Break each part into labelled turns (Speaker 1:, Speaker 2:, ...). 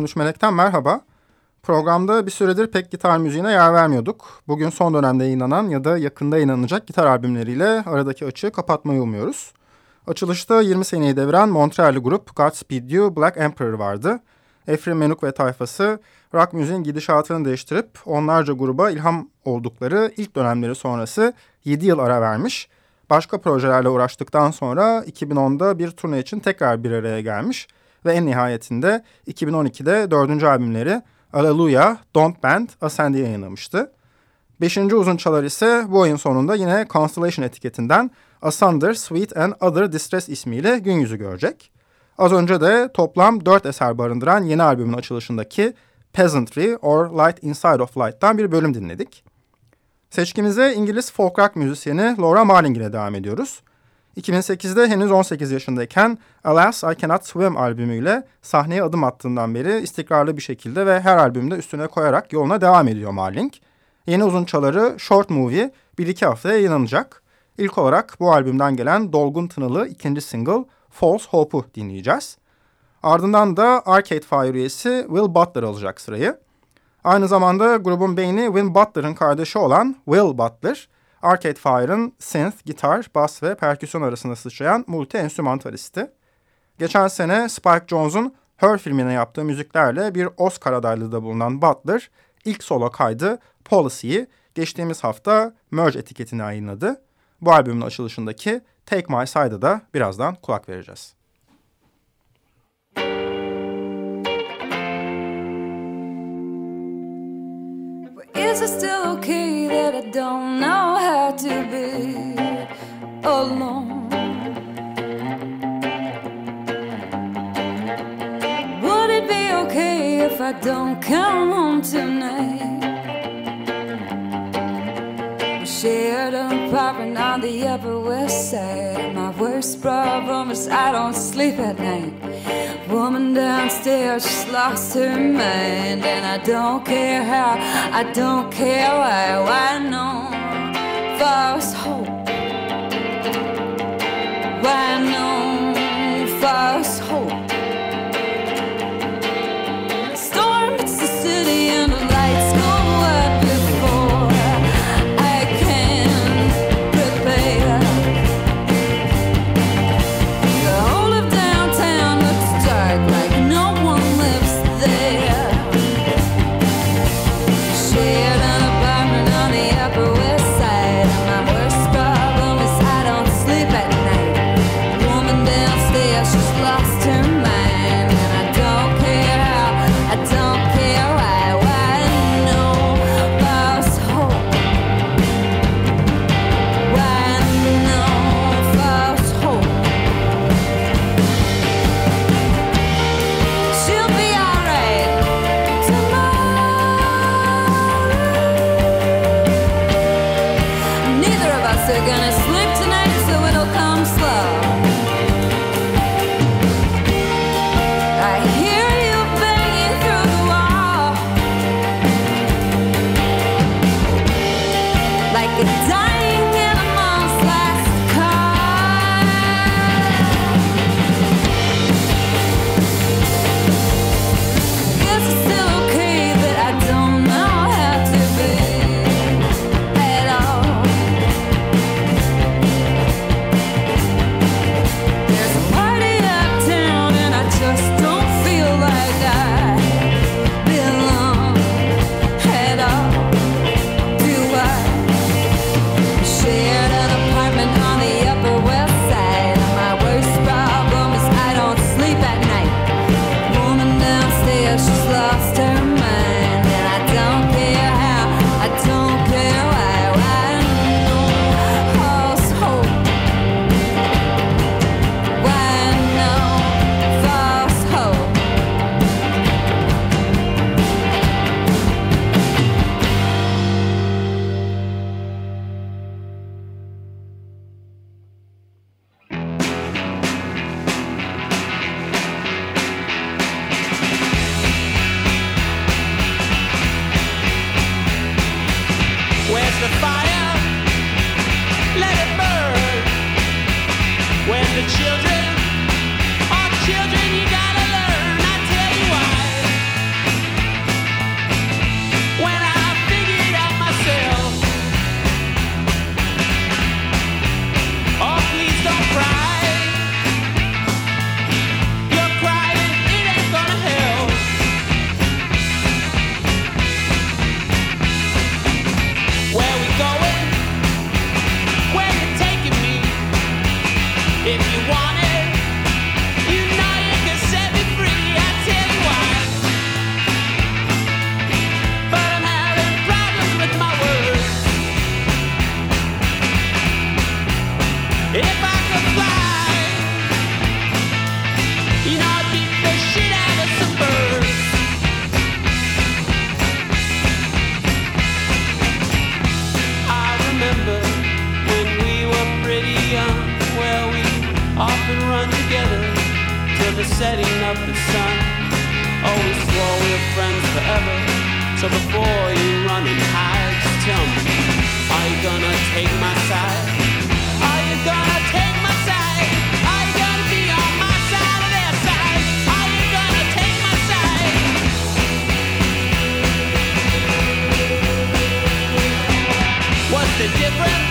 Speaker 1: 13 Melek'ten merhaba. Programda bir süredir pek gitar müziğine yer vermiyorduk. Bugün son dönemde yayınlanan ya da yakında yayınlanacak gitar albümleriyle aradaki açığı kapatmayı umuyoruz. Açılışta 20 seneyi deviren Montreal'li grup Godspeed You Black Emperor vardı. Efrim Menuk ve tayfası rock müziğin gidişatını değiştirip onlarca gruba ilham oldukları ilk dönemleri sonrası 7 yıl ara vermiş. Başka projelerle uğraştıktan sonra 2010'da bir turne için tekrar bir araya gelmiş ve en nihayetinde 2012'de dördüncü albümleri Alleluia, Don't Bend, Ascend'i yayınlamıştı. Beşinci uzun çalar ise bu ayın sonunda yine Constellation etiketinden Asunder, Sweet and Other Distress ismiyle gün yüzü görecek. Az önce de toplam dört eser barındıran yeni albümün açılışındaki Peasantry or Light Inside of Light'tan bir bölüm dinledik. Seçkimize İngiliz folk rock müzisyeni Laura Marling ile devam ediyoruz. 2008'de henüz 18 yaşındayken Alas I Cannot Swim albümüyle sahneye adım attığından beri istikrarlı bir şekilde ve her albümde üstüne koyarak yoluna devam ediyor Marling. Yeni uzun çaları Short Movie bir iki haftaya yayınlanacak. İlk olarak bu albümden gelen dolgun tınılı ikinci single False Hope'u dinleyeceğiz. Ardından da Arcade Fire üyesi Will Butler alacak sırayı. Aynı zamanda grubun beyni Win Butler'ın kardeşi olan Will Butler, Arcade Fire'ın synth, gitar, bas ve perküsyon arasında sıçrayan multi-enstrümantalisti. Geçen sene Spike Jonze'un Her filmine yaptığı müziklerle bir Oscar adaylığı da bulunan Butler, ilk solo kaydı Policy'yi geçtiğimiz hafta Merge etiketini yayınladı. Bu albümün açılışındaki Take My Side'a da birazdan kulak vereceğiz. Is it still okay that I don't know how to be alone? Would it be okay if I don't come home tonight? We shared an apartment on the Upper West Side. My worst problem is I don't sleep at night. Woman downstairs just lost her mind, and I don't care how, I don't care why. Why no false hope? Why no false hope?
Speaker 2: the different.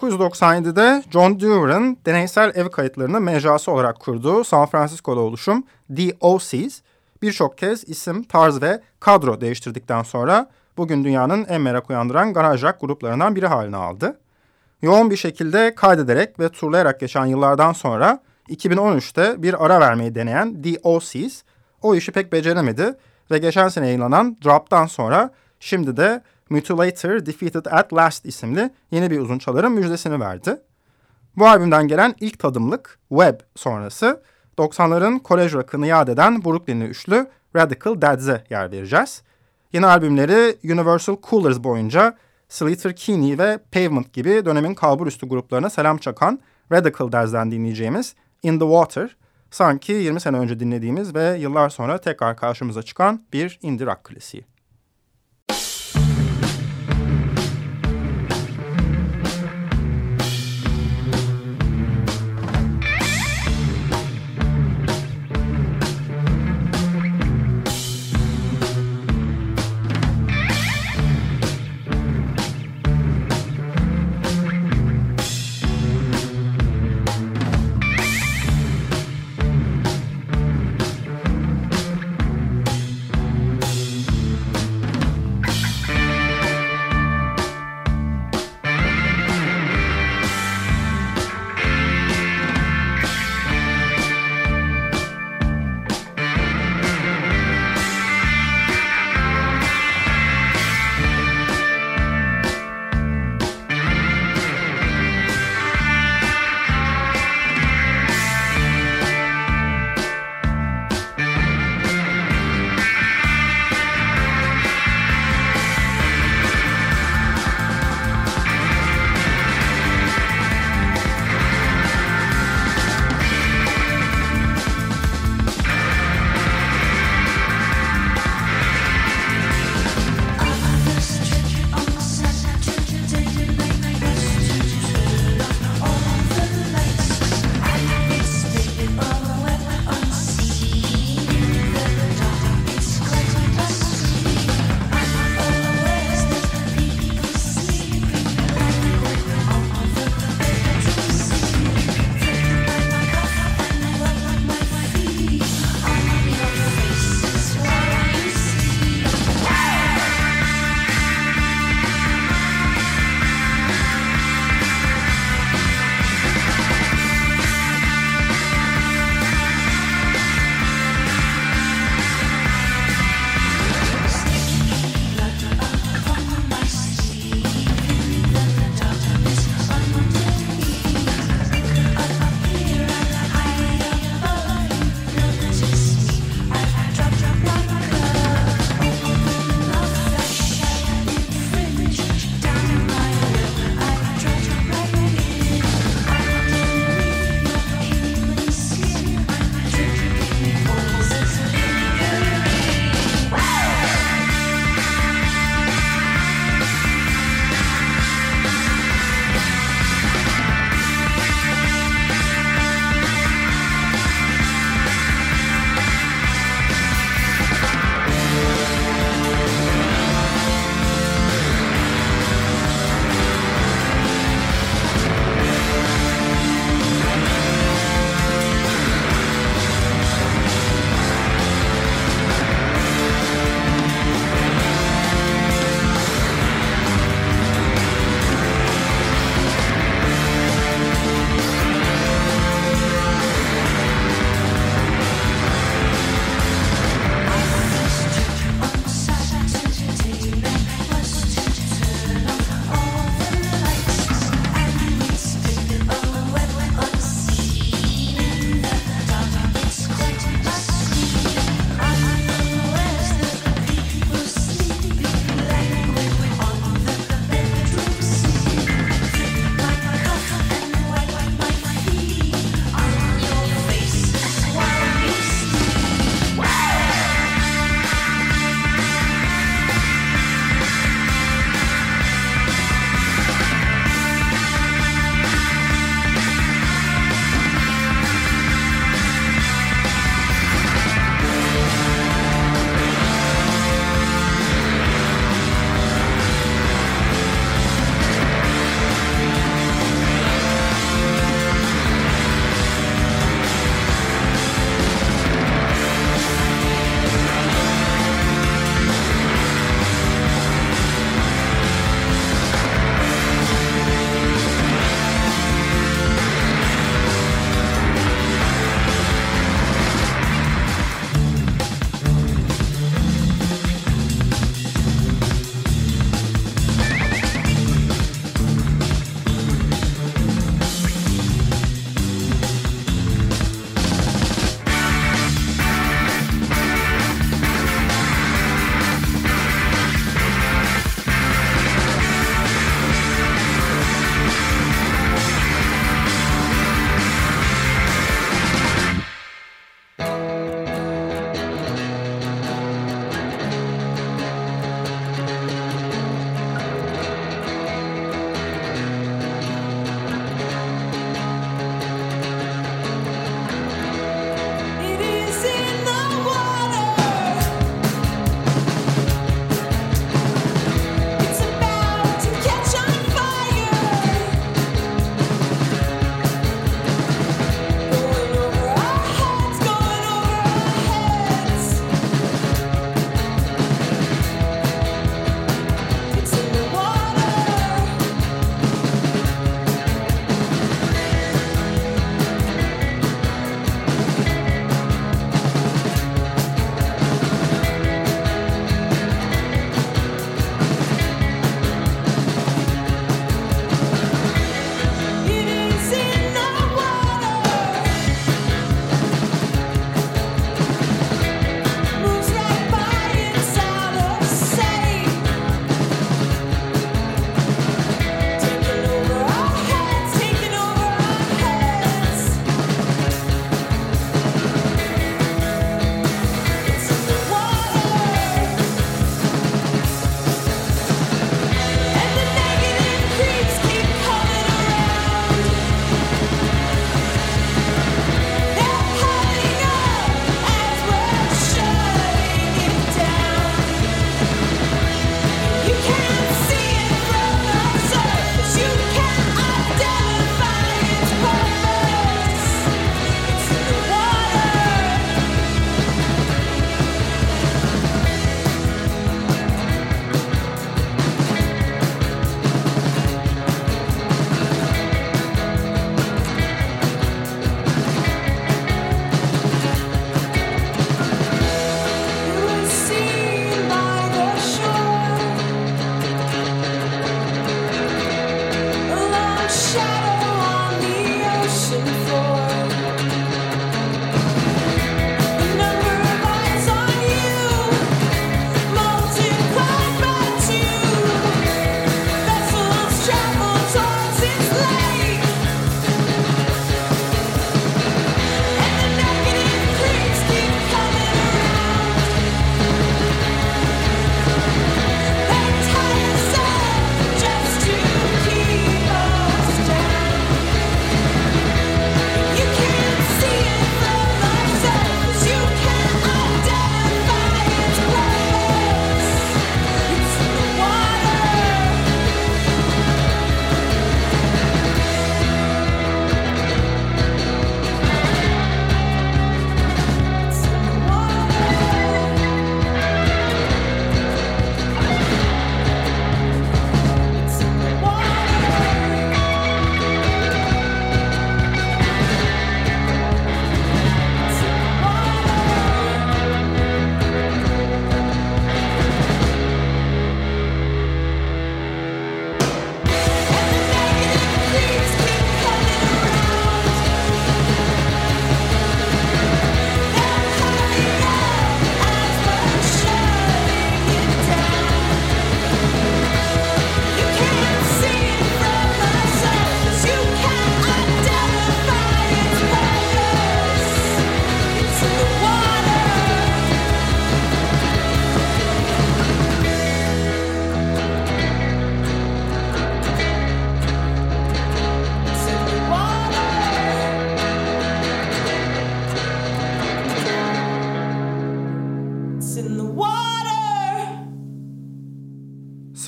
Speaker 3: 1997'de John Dewere'ın deneysel ev kayıtlarını mecrası olarak kurduğu San Francisco'da oluşum The OCs birçok kez isim, tarz ve kadro değiştirdikten sonra bugün dünyanın en merak uyandıran garaj rock gruplarından biri haline aldı. Yoğun bir şekilde kaydederek ve turlayarak geçen yıllardan sonra 2013'te bir ara vermeyi deneyen The OCs o işi pek beceremedi ve geçen sene yayınlanan Drop'tan sonra şimdi de Mutilator Defeated at Last isimli yeni bir uzun çaların müjdesini verdi. Bu albümden gelen ilk tadımlık Web sonrası 90'ların kolej rock'ını yad eden Brooklyn'li üçlü Radical Dads'e yer vereceğiz. Yeni albümleri Universal Coolers boyunca Slater Kinney ve Pavement gibi dönemin kalburüstü gruplarına selam çakan Radical Dads'den dinleyeceğimiz In the Water, sanki 20 sene önce dinlediğimiz ve yıllar sonra tekrar karşımıza çıkan bir indie rock klasiği.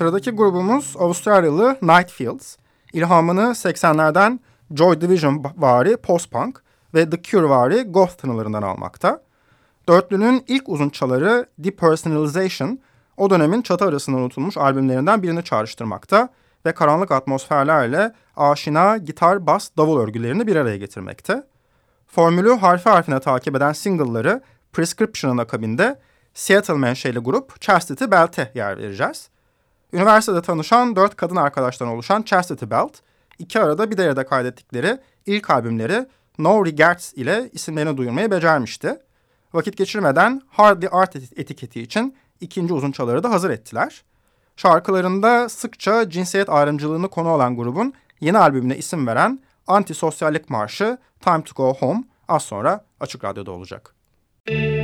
Speaker 3: Sıradaki grubumuz Avustralyalı Nightfields. İlhamını 80'lerden Joy Division vari post-punk ve The Cure vari goth tınılarından almakta. Dörtlünün ilk uzun çaları Depersonalization o dönemin çatı arasında unutulmuş albümlerinden birini çağrıştırmakta ve karanlık atmosferlerle aşina gitar, bas, davul örgülerini bir araya getirmekte. Formülü harfi harfine takip eden single'ları Prescription'ın akabinde Seattle menşeli grup Chastity Belt'e yer vereceğiz. Üniversitede tanışan dört kadın arkadaştan oluşan Chastity Belt, iki arada bir derede kaydettikleri ilk albümleri No Regrets ile isimlerini duyurmayı becermişti. Vakit geçirmeden Hardly Art etiketi için ikinci uzun çaları da hazır ettiler. Şarkılarında sıkça cinsiyet ayrımcılığını konu olan grubun yeni albümüne isim veren Antisosyallik Marşı Time to Go Home az sonra Açık Radyo'da olacak. Müzik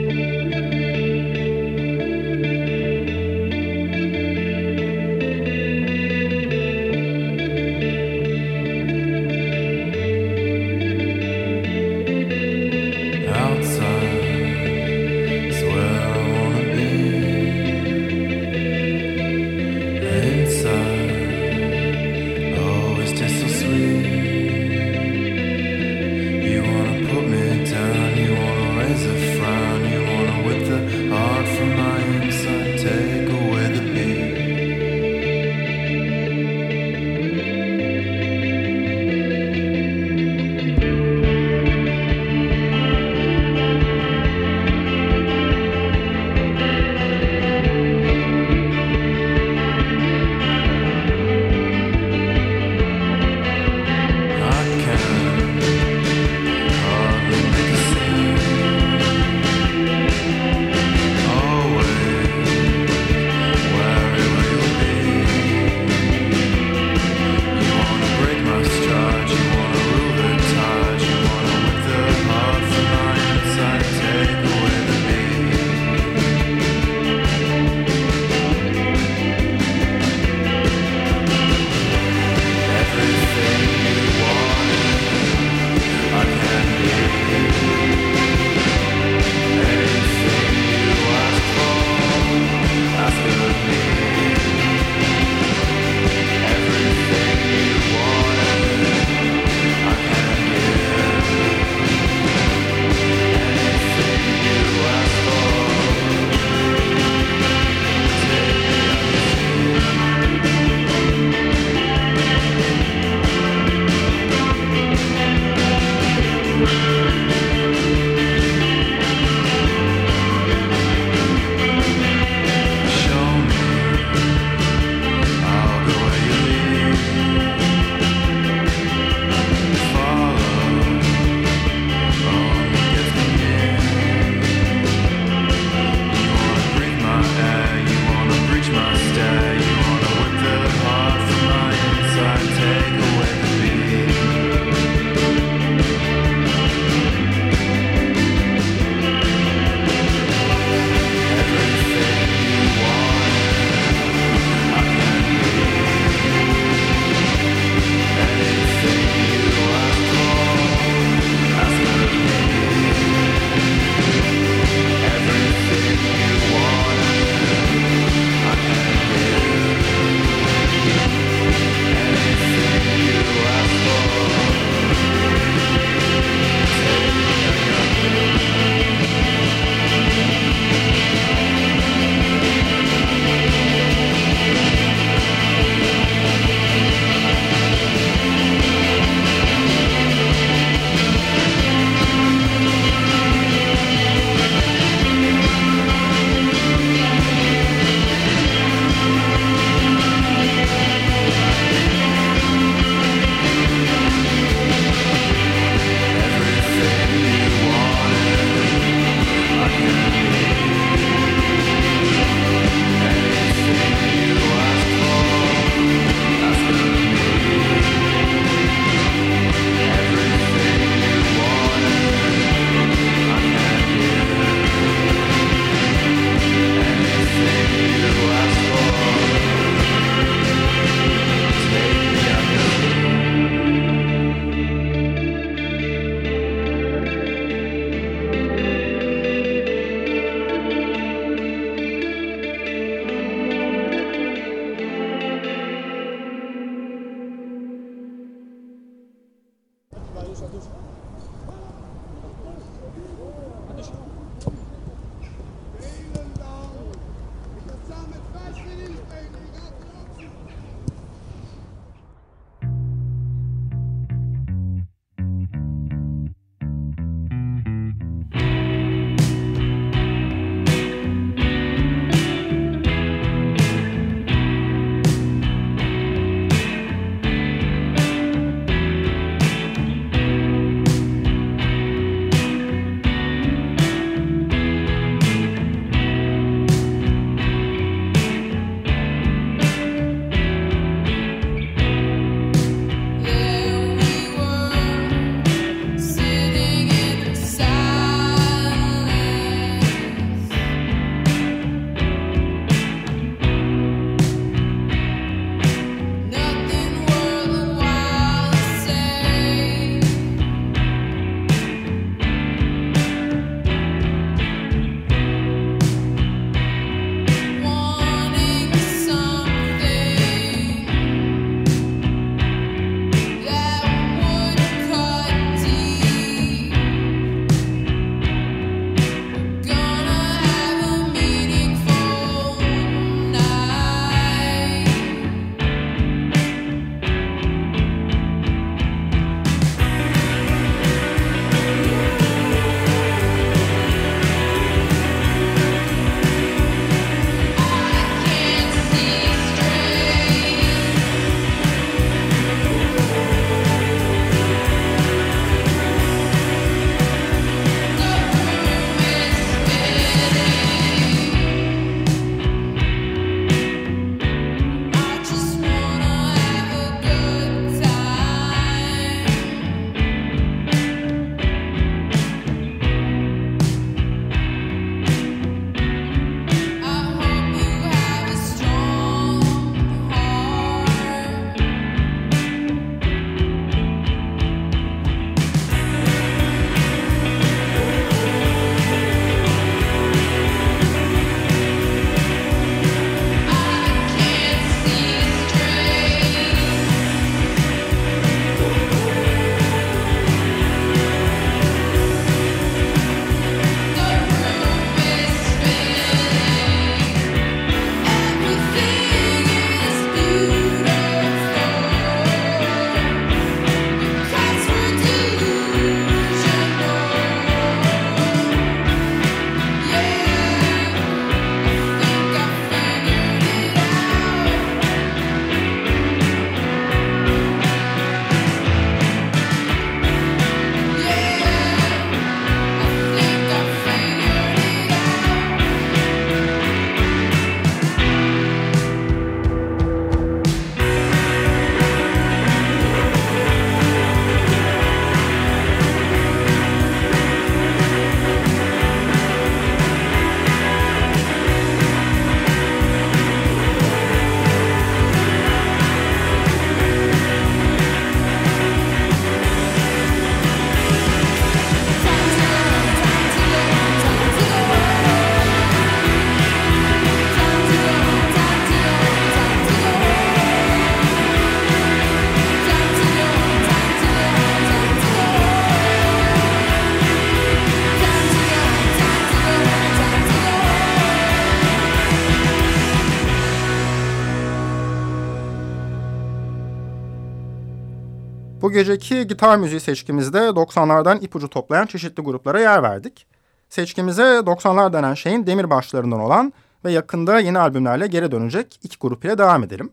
Speaker 3: Bu geceki gitar müziği seçkimizde 90'lardan ipucu toplayan çeşitli gruplara yer verdik. Seçkimize 90'lar denen şeyin demirbaşlarından olan ve yakında yeni albümlerle geri dönecek iki grup ile devam edelim.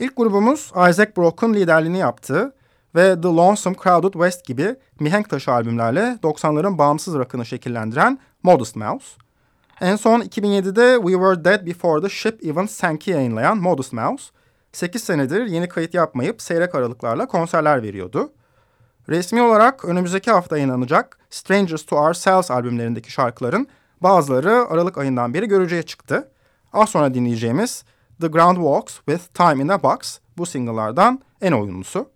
Speaker 3: İlk grubumuz Isaac Brock'un liderliğini yaptığı ve The Lonesome Crowded West gibi mihenk taşı albümlerle 90'ların bağımsız rock'ını şekillendiren Modest Mouse. En son 2007'de We Were Dead Before the Ship Even Sank'i yayınlayan Modest Mouse, 8 senedir yeni kayıt yapmayıp seyrek aralıklarla konserler veriyordu. Resmi olarak önümüzdeki hafta yayınlanacak Strangers to Ourselves albümlerindeki şarkıların bazıları Aralık ayından beri göreceğe çıktı. Az sonra dinleyeceğimiz The Ground Walks with Time in a Box bu single'lardan en oyunlusu.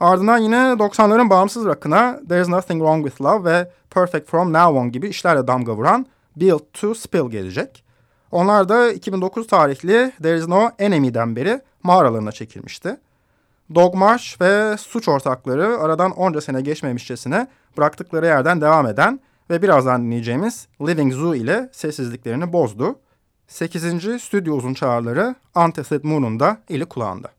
Speaker 3: Ardından yine 90'ların bağımsız rock'ına There's Nothing Wrong With Love ve Perfect From Now On gibi işlerle damga vuran Build to Spill gelecek. Onlar da 2009 tarihli There Is No Enemy'den beri mağaralarına çekilmişti. Dog March ve suç ortakları aradan onca sene geçmemişçesine bıraktıkları yerden devam eden ve birazdan dinleyeceğimiz Living Zoo ile sessizliklerini bozdu. 8. stüdyo uzun çağrıları Antacid Moon'un da eli kulağında.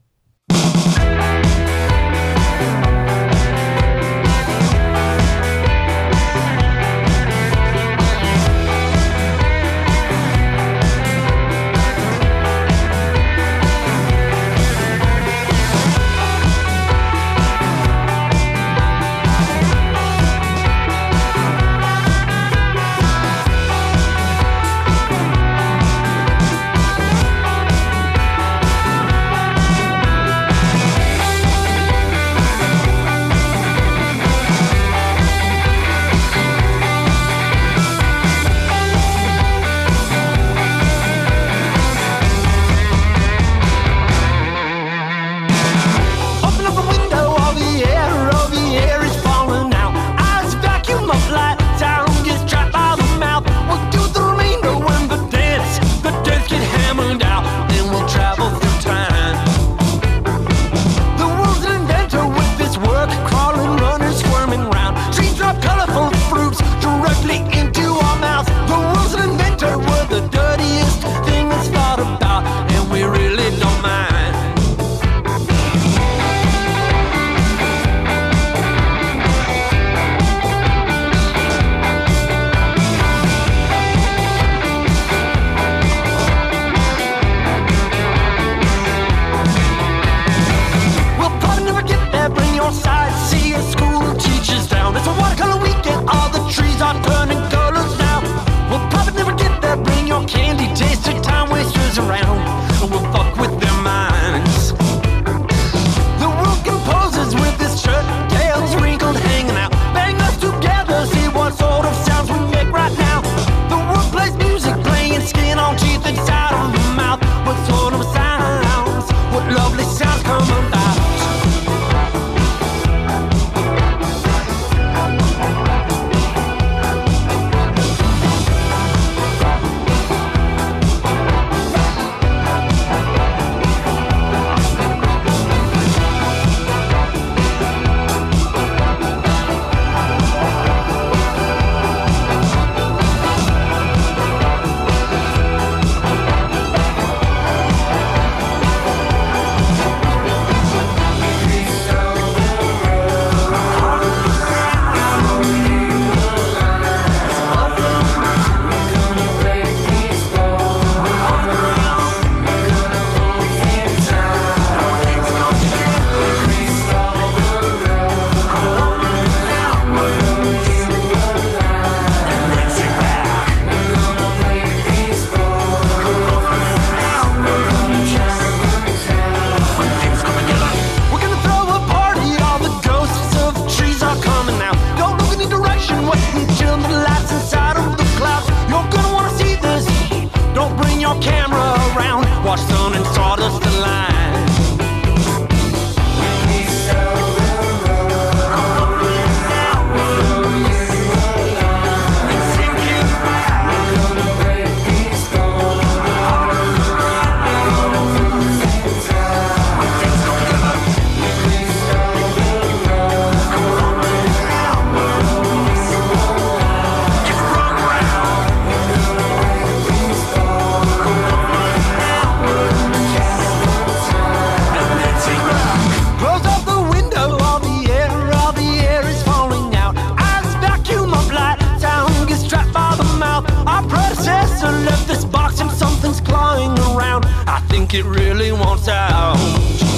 Speaker 4: Think it really wants out.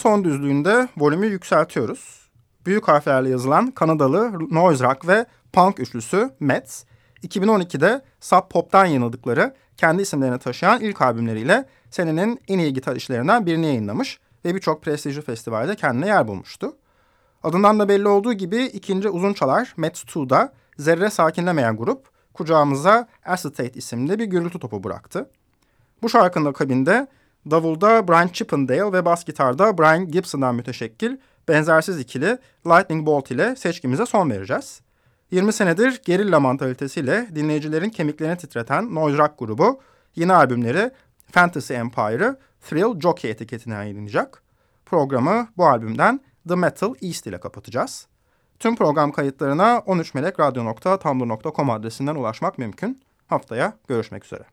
Speaker 3: Son düzlüğünde volümü yükseltiyoruz. Büyük harflerle yazılan Kanadalı noise rock ve punk üçlüsü Mets, 2012'de Sub Pop'tan yayınladıkları kendi isimlerini taşıyan ilk albümleriyle senenin en iyi gitar işlerinden birini yayınlamış ve birçok prestijli festivalde kendine yer bulmuştu. Adından da belli olduğu gibi ikinci uzun çalar Mets 2'da zerre sakinlemeyen grup kucağımıza Acetate isimli bir gürültü topu bıraktı. Bu şarkının akabinde davulda Brian Chippendale ve bas gitarda Brian Gibson'dan müteşekkil benzersiz ikili Lightning Bolt ile seçkimize son vereceğiz. 20 senedir gerilla mantalitesiyle dinleyicilerin kemiklerini titreten noise rock grubu yeni albümleri Fantasy Empire'ı Thrill Jockey etiketine yayınlayacak. Programı bu albümden The Metal East ile kapatacağız. Tüm program kayıtlarına 13melekradyo.tumblr.com adresinden ulaşmak mümkün. Haftaya görüşmek üzere.